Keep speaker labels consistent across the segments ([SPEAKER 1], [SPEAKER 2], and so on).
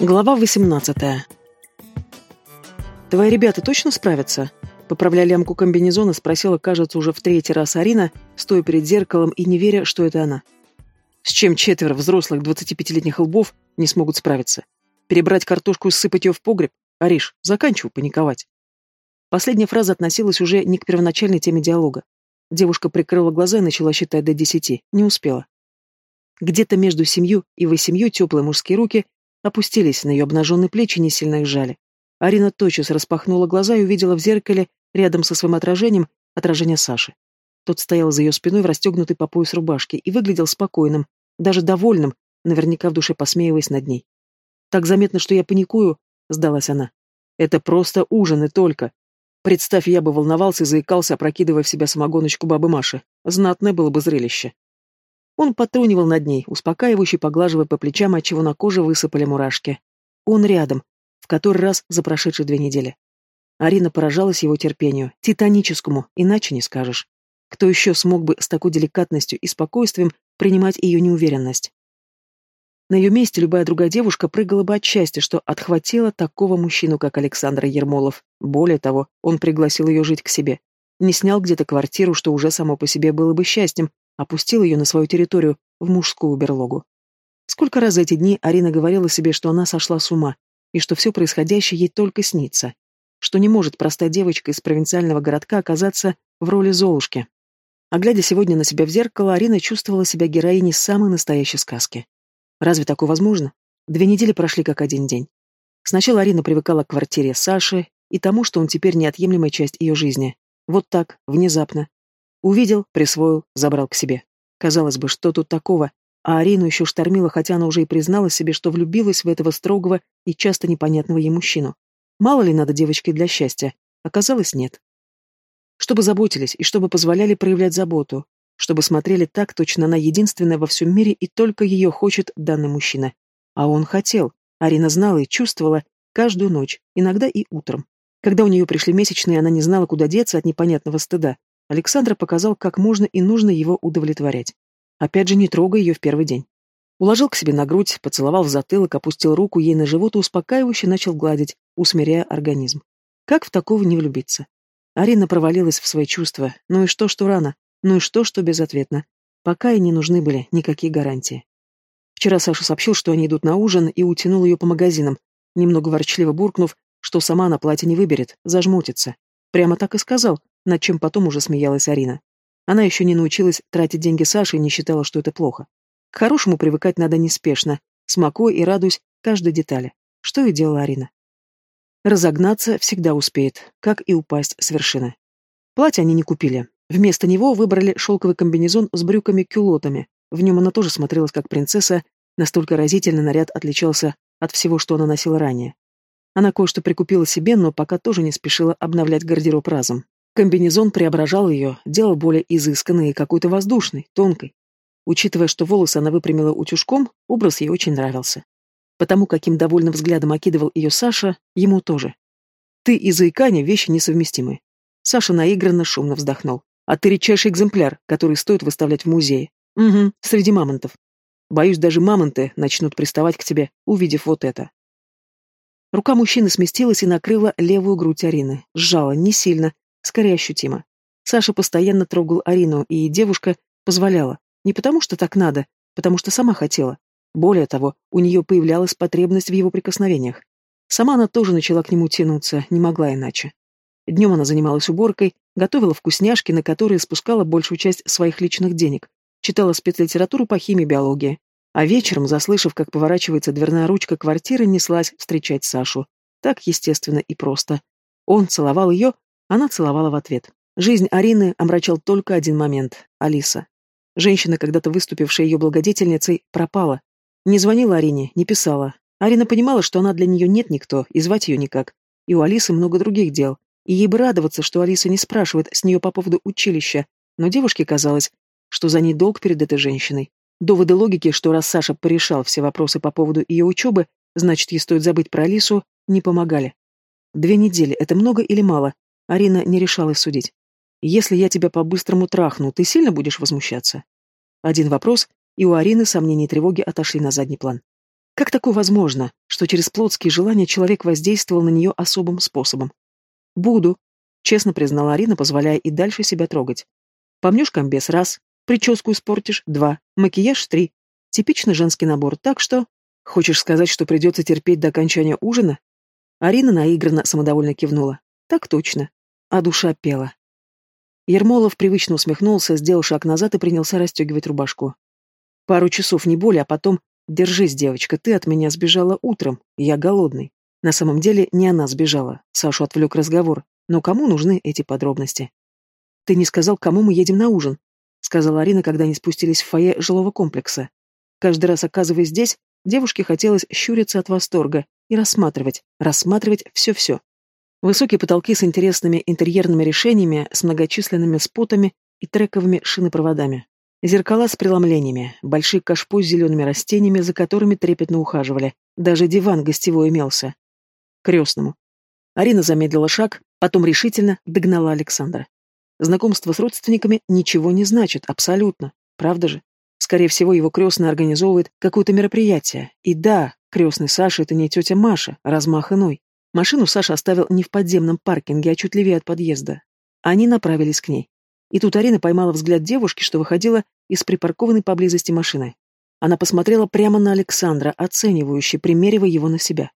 [SPEAKER 1] Глава 18. «Твои ребята точно справятся?» Поправляя лямку комбинезона, спросила, кажется, уже в третий раз Арина, стоя перед зеркалом и не веря, что это она. С чем четверо взрослых 25-летних лбов не смогут справиться? Перебрать картошку и сыпать ее в погреб? Ариш, заканчивай паниковать. Последняя фраза относилась уже не к первоначальной теме диалога. Девушка прикрыла глаза и начала считать до десяти. Не успела. Где-то между семью и восемью теплые мужские руки опустились на ее обнаженные плечи, не сильно их жали. Арина тотчас распахнула глаза и увидела в зеркале, рядом со своим отражением, отражение Саши. Тот стоял за ее спиной в расстегнутой по пояс рубашке и выглядел спокойным, даже довольным, наверняка в душе посмеиваясь над ней. «Так заметно, что я паникую», — сдалась она. «Это просто ужин и только. Представь, я бы волновался и заикался, опрокидывая в себя самогоночку бабы Маши. Знатное было бы зрелище». Он потрунивал над ней, успокаивающе поглаживая по плечам, отчего на коже высыпали мурашки. Он рядом, в который раз за прошедшие две недели. Арина поражалась его терпению, титаническому, иначе не скажешь. Кто еще смог бы с такой деликатностью и спокойствием принимать ее неуверенность? На ее месте любая другая девушка прыгала бы от счастья, что отхватила такого мужчину, как Александр Ермолов. Более того, он пригласил ее жить к себе. Не снял где-то квартиру, что уже само по себе было бы счастьем, опустил ее на свою территорию, в мужскую берлогу. Сколько раз за эти дни Арина говорила себе, что она сошла с ума, и что все происходящее ей только снится, что не может простая девочка из провинциального городка оказаться в роли Золушки. А глядя сегодня на себя в зеркало, Арина чувствовала себя героиней самой настоящей сказки. Разве такое возможно? Две недели прошли как один день. Сначала Арина привыкала к квартире Саши и тому, что он теперь неотъемлемая часть ее жизни. Вот так, внезапно, Увидел, присвоил, забрал к себе. Казалось бы, что тут такого? А Арину еще штормила, хотя она уже и признала себе, что влюбилась в этого строгого и часто непонятного ей мужчину. Мало ли надо девочке для счастья? Оказалось, нет. Чтобы заботились и чтобы позволяли проявлять заботу. Чтобы смотрели так, точно она единственная во всем мире и только ее хочет данный мужчина. А он хотел. Арина знала и чувствовала каждую ночь, иногда и утром. Когда у нее пришли месячные, она не знала, куда деться от непонятного стыда. Александр показал, как можно и нужно его удовлетворять. Опять же, не трогая ее в первый день. Уложил к себе на грудь, поцеловал в затылок, опустил руку ей на живот и успокаивающе начал гладить, усмиряя организм. Как в такого не влюбиться? Арина провалилась в свои чувства. Ну и что, что рано? Ну и что, что безответно? Пока и не нужны были никакие гарантии. Вчера Саша сообщил, что они идут на ужин, и утянул ее по магазинам, немного ворчливо буркнув, что сама на платье не выберет, зажмутится. Прямо так и сказал, над чем потом уже смеялась Арина. Она еще не научилась тратить деньги Саши и не считала, что это плохо. К хорошему привыкать надо неспешно, смакуя и радуясь каждой детали, что и делала Арина. Разогнаться всегда успеет, как и упасть с вершины. Платье они не купили. Вместо него выбрали шелковый комбинезон с брюками-кюлотами. В нем она тоже смотрелась как принцесса, настолько разительно наряд отличался от всего, что она носила ранее. Она кое-что прикупила себе, но пока тоже не спешила обновлять гардероб разом. Комбинезон преображал ее, делал более изысканной и какой-то воздушной, тонкой. Учитывая, что волосы она выпрямила утюжком, образ ей очень нравился. Потому каким довольным взглядом окидывал ее Саша, ему тоже. «Ты и заикание — вещи несовместимые». Саша наигранно шумно вздохнул. «А ты редчайший экземпляр, который стоит выставлять в музее. Угу, среди мамонтов. Боюсь, даже мамонты начнут приставать к тебе, увидев вот это». Рука мужчины сместилась и накрыла левую грудь Арины. Сжала, не сильно, скорее ощутимо. Саша постоянно трогал Арину, и девушка позволяла. Не потому, что так надо, потому что сама хотела. Более того, у нее появлялась потребность в его прикосновениях. Сама она тоже начала к нему тянуться, не могла иначе. Днем она занималась уборкой, готовила вкусняшки, на которые спускала большую часть своих личных денег, читала спецлитературу по химии и биологии. А вечером, заслышав, как поворачивается дверная ручка квартиры, неслась встречать Сашу. Так естественно и просто. Он целовал ее, она целовала в ответ. Жизнь Арины омрачал только один момент — Алиса. Женщина, когда-то выступившая ее благодетельницей, пропала. Не звонила Арине, не писала. Арина понимала, что она для нее нет никто, и звать ее никак. И у Алисы много других дел. И ей бы радоваться, что Алиса не спрашивает с нее по поводу училища, но девушке казалось, что за ней долг перед этой женщиной. Доводы логики, что раз Саша порешал все вопросы по поводу ее учебы, значит, ей стоит забыть про Алису, не помогали. Две недели — это много или мало? Арина не решалась судить. «Если я тебя по-быстрому трахну, ты сильно будешь возмущаться?» Один вопрос, и у Арины сомнения и тревоги отошли на задний план. Как такое возможно, что через плотские желания человек воздействовал на нее особым способом? «Буду», — честно признала Арина, позволяя и дальше себя трогать. «Помнешь комбез — раз, прическу испортишь — два, макияж — три. Типичный женский набор, так что...» «Хочешь сказать, что придется терпеть до окончания ужина?» Арина наигранно самодовольно кивнула. «Так точно». А душа пела. Ермолов привычно усмехнулся, сделал шаг назад и принялся расстегивать рубашку. Пару часов, не более, а потом «Держись, девочка, ты от меня сбежала утром, я голодный». На самом деле не она сбежала, Сашу отвлек разговор, но кому нужны эти подробности? «Ты не сказал, кому мы едем на ужин», — сказала Арина, когда они спустились в фойе жилого комплекса. Каждый раз оказываясь здесь, девушке хотелось щуриться от восторга и рассматривать, рассматривать все-все. Высокие потолки с интересными интерьерными решениями, с многочисленными спотами и трековыми шинопроводами. Зеркала с преломлениями, большие кашпо с зелеными растениями, за которыми трепетно ухаживали. Даже диван гостевой имелся. Крестному. Арина замедлила шаг, потом решительно догнала Александра. Знакомство с родственниками ничего не значит, абсолютно. Правда же? Скорее всего, его крестный организовывает какое-то мероприятие. И да, крестный Саша — это не тетя Маша, размах иной. Машину Саша оставил не в подземном паркинге, а чуть левее от подъезда. Они направились к ней. И тут Арина поймала взгляд девушки, что выходила из припаркованной поблизости машины. Она посмотрела прямо на Александра, оценивающе, примеривая его на себя.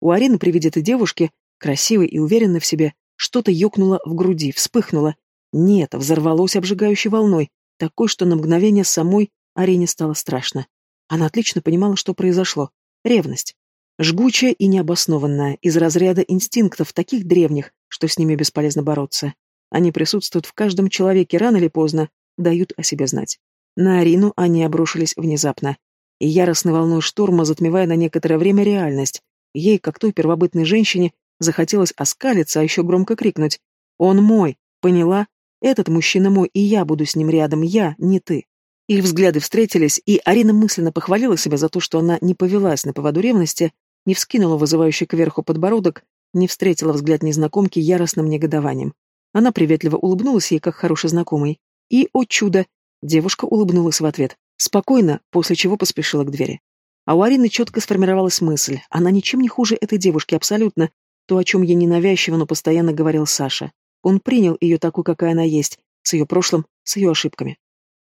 [SPEAKER 1] У Арины при виде этой девушки, красивой и уверенной в себе, что-то ёкнуло в груди, вспыхнуло. Нет, взорвалось обжигающей волной, такой, что на мгновение самой Арине стало страшно. Она отлично понимала, что произошло. Ревность. Жгучая и необоснованная, из разряда инстинктов, таких древних, что с ними бесполезно бороться. Они присутствуют в каждом человеке рано или поздно, дают о себе знать. На Арину они обрушились внезапно. И яростной волной шторма, затмевая на некоторое время реальность, ей, как той первобытной женщине, захотелось оскалиться, а еще громко крикнуть «Он мой! Поняла? Этот мужчина мой, и я буду с ним рядом, я, не ты!» Их взгляды встретились, и Арина мысленно похвалила себя за то, что она не повелась на поводу ревности, не вскинула вызывающий кверху подбородок, не встретила взгляд незнакомки яростным негодованием. Она приветливо улыбнулась ей, как хороший знакомый. И, о чудо, девушка улыбнулась в ответ. Спокойно, после чего поспешила к двери. А у Арины четко сформировалась мысль. Она ничем не хуже этой девушки, абсолютно. То, о чем ей ненавязчиво, но постоянно говорил Саша. Он принял ее такой, какая она есть, с ее прошлым, с ее ошибками.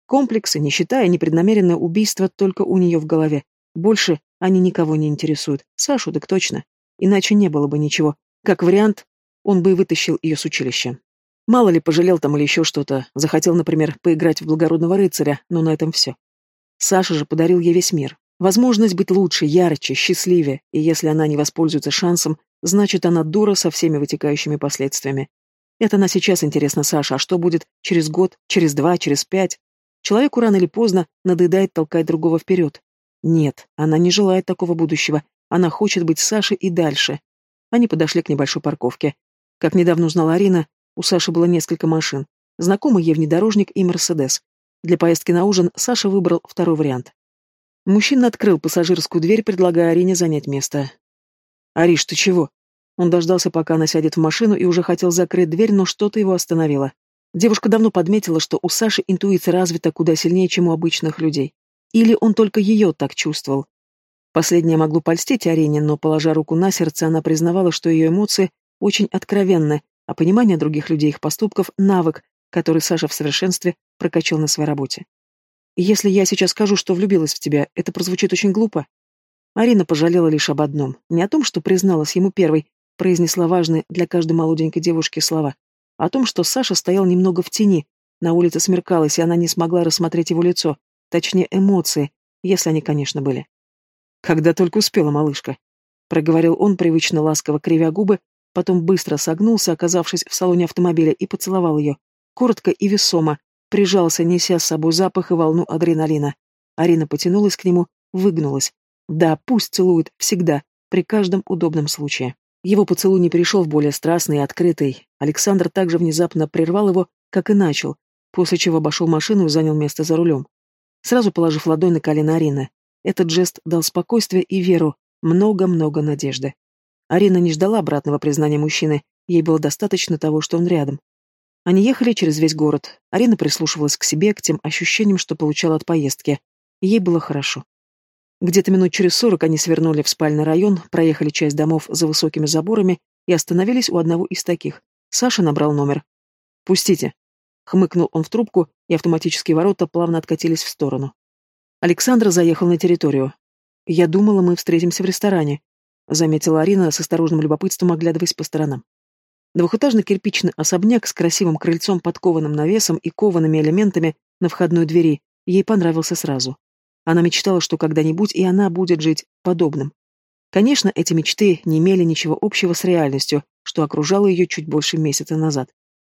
[SPEAKER 1] Комплексы, нищета и непреднамеренное убийство только у нее в голове. Больше они никого не интересуют. Сашу так точно. Иначе не было бы ничего. Как вариант, он бы и вытащил ее с училища. Мало ли, пожалел там или еще что-то. Захотел, например, поиграть в благородного рыцаря, но на этом все. Саша же подарил ей весь мир. Возможность быть лучше, ярче, счастливее, и если она не воспользуется шансом, значит, она дура со всеми вытекающими последствиями. Это на сейчас интересно Саша, а что будет через год, через два, через пять? Человеку рано или поздно надоедает толкать другого вперед. Нет, она не желает такого будущего. Она хочет быть Сашей и дальше. Они подошли к небольшой парковке. Как недавно узнала Арина, у Саши было несколько машин. Знакомый ей внедорожник и Мерседес. Для поездки на ужин Саша выбрал второй вариант. Мужчина открыл пассажирскую дверь, предлагая Арине занять место. «Ариш, ты чего?» Он дождался, пока она сядет в машину, и уже хотел закрыть дверь, но что-то его остановило. Девушка давно подметила, что у Саши интуиция развита куда сильнее, чем у обычных людей. Или он только ее так чувствовал. Последнее могло польстить Арине, но, положа руку на сердце, она признавала, что ее эмоции очень откровенны, а понимание других людей их поступков — навык, который Саша в совершенстве прокачал на своей работе. Если я сейчас скажу, что влюбилась в тебя, это прозвучит очень глупо. Арина пожалела лишь об одном. Не о том, что призналась ему первой, произнесла важные для каждой молоденькой девушки слова, а о том, что Саша стоял немного в тени, на улице смеркалось, и она не смогла рассмотреть его лицо, точнее эмоции, если они, конечно, были. «Когда только успела, малышка», — проговорил он, привычно ласково кривя губы, потом быстро согнулся, оказавшись в салоне автомобиля, и поцеловал ее. Коротко и весомо, прижался, неся с собой запах и волну адреналина. Арина потянулась к нему, выгнулась. Да, пусть целует, всегда, при каждом удобном случае. Его поцелуй не перешел в более страстный и открытый. Александр также внезапно прервал его, как и начал, после чего обошел машину и занял место за рулем. Сразу положив ладонь на колено Арины. Этот жест дал спокойствие и веру, много-много надежды. Арина не ждала обратного признания мужчины, ей было достаточно того, что он рядом. Они ехали через весь город. Арина прислушивалась к себе, к тем ощущениям, что получала от поездки. ей было хорошо. Где-то минут через сорок они свернули в спальный район, проехали часть домов за высокими заборами и остановились у одного из таких. Саша набрал номер. «Пустите». Хмыкнул он в трубку, и автоматические ворота плавно откатились в сторону. Александр заехал на территорию. «Я думала, мы встретимся в ресторане», — заметила Арина с осторожным любопытством, оглядываясь по сторонам. Двухэтажный кирпичный особняк с красивым крыльцом, подкованным навесом и коваными элементами на входной двери ей понравился сразу. Она мечтала, что когда-нибудь и она будет жить подобным. Конечно, эти мечты не имели ничего общего с реальностью, что окружало ее чуть больше месяца назад.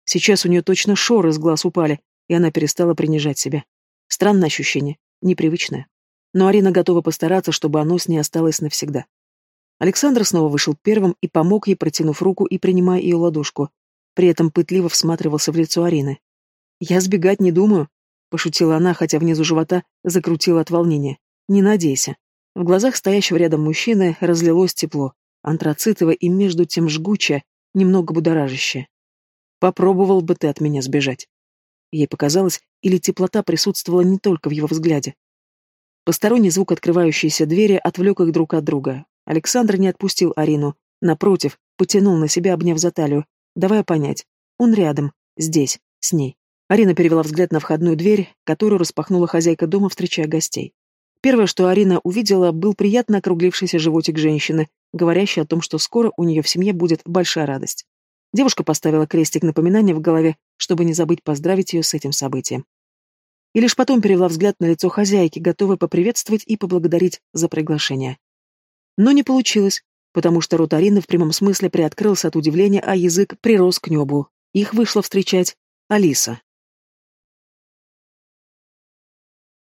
[SPEAKER 1] Сейчас у нее точно шоры с глаз упали, и она перестала принижать себя. Странное ощущение, непривычное. Но Арина готова постараться, чтобы оно с ней осталось навсегда. Александр снова вышел первым и помог ей, протянув руку и принимая ее ладошку. При этом пытливо всматривался в лицо Арины. «Я сбегать не думаю», — пошутила она, хотя внизу живота закрутила от волнения. «Не надейся». В глазах стоящего рядом мужчины разлилось тепло, антрацитово и между тем жгучее, немного будоражащее. «Попробовал бы ты от меня сбежать». Ей показалось, или теплота присутствовала не только в его взгляде. Посторонний звук открывающейся двери отвлек их друг от друга. Александр не отпустил Арину, напротив, потянул на себя, обняв за талию, давая понять, он рядом, здесь, с ней. Арина перевела взгляд на входную дверь, которую распахнула хозяйка дома, встречая гостей. Первое, что Арина увидела, был приятно округлившийся животик женщины, говорящий о том, что скоро у нее в семье будет большая радость. Девушка поставила крестик напоминания в голове, чтобы не забыть поздравить ее с этим событием. И лишь потом перевела взгляд на лицо хозяйки, готовой поприветствовать и поблагодарить за приглашение. Но не получилось, потому что рот Арины в прямом смысле приоткрылся от удивления, а язык прирос к небу. Их вышла встречать Алиса.